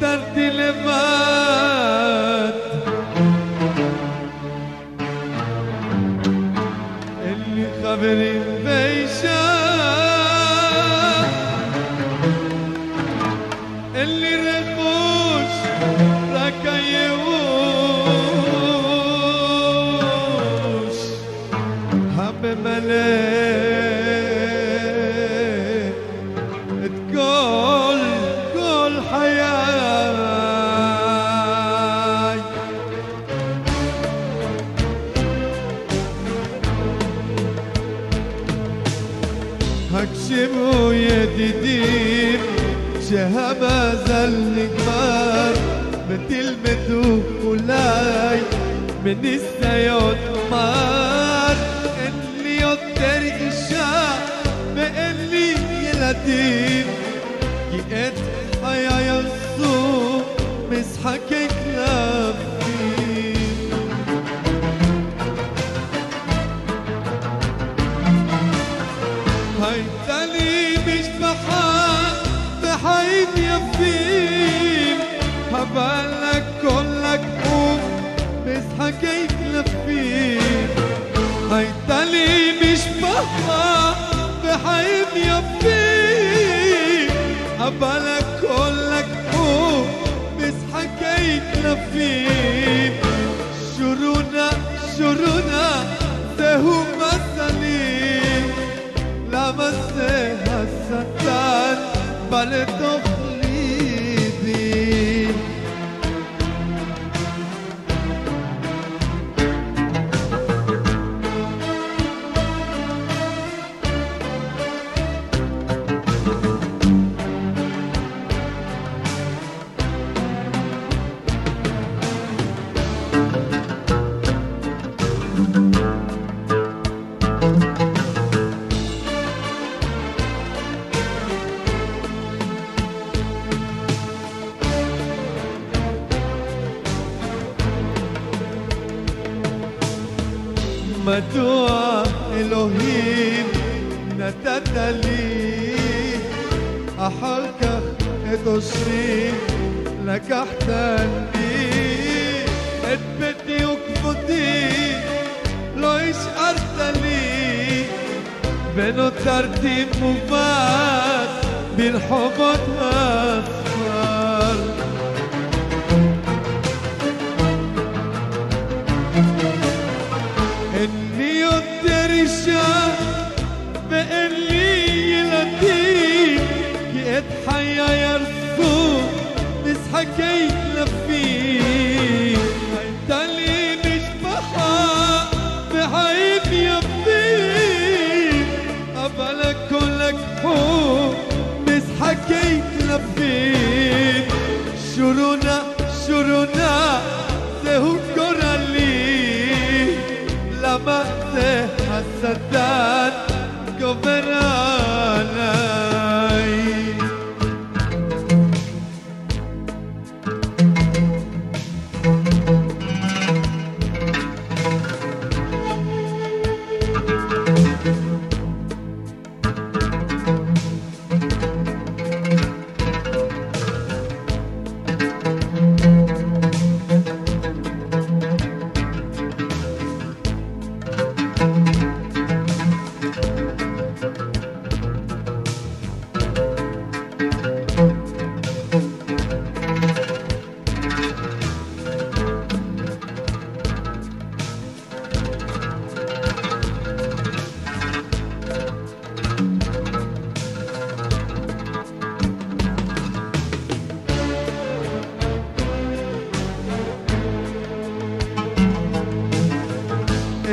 তার দিলে বাদ הקשיבו ידידים שהמזל נגמר ותלמדו אולי מניסיון מר אין לי יותר אישה ואין לי ילדים כי את هبالك كلك قوم مسحكك لفين شرونا شرونا تهو مسلين لمسها الستان بل מדוע אלוהים נתת לי אחר כך את אושרי לקחת לי את ביתי וכבודי לא השארת לי ונותרתי מובס ברחובות הספר حكي لفيه انت اللي نشبحها بعيب يبي قبلك كلك حب بس حكيت لفيه شرونا شرونا زهو كورالي لما تهزدان قبرك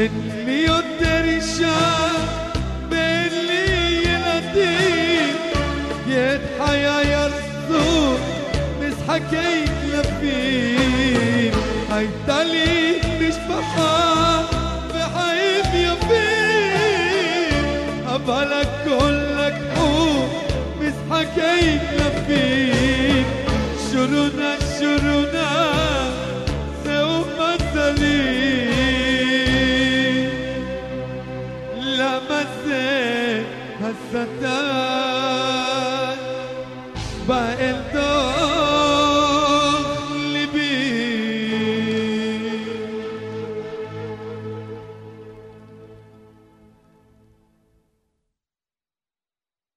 بدمي الدرشان باللي يناديك مش بحار بحيب يفين أبالك كلك حوم مسحك يتلفين شرونك انت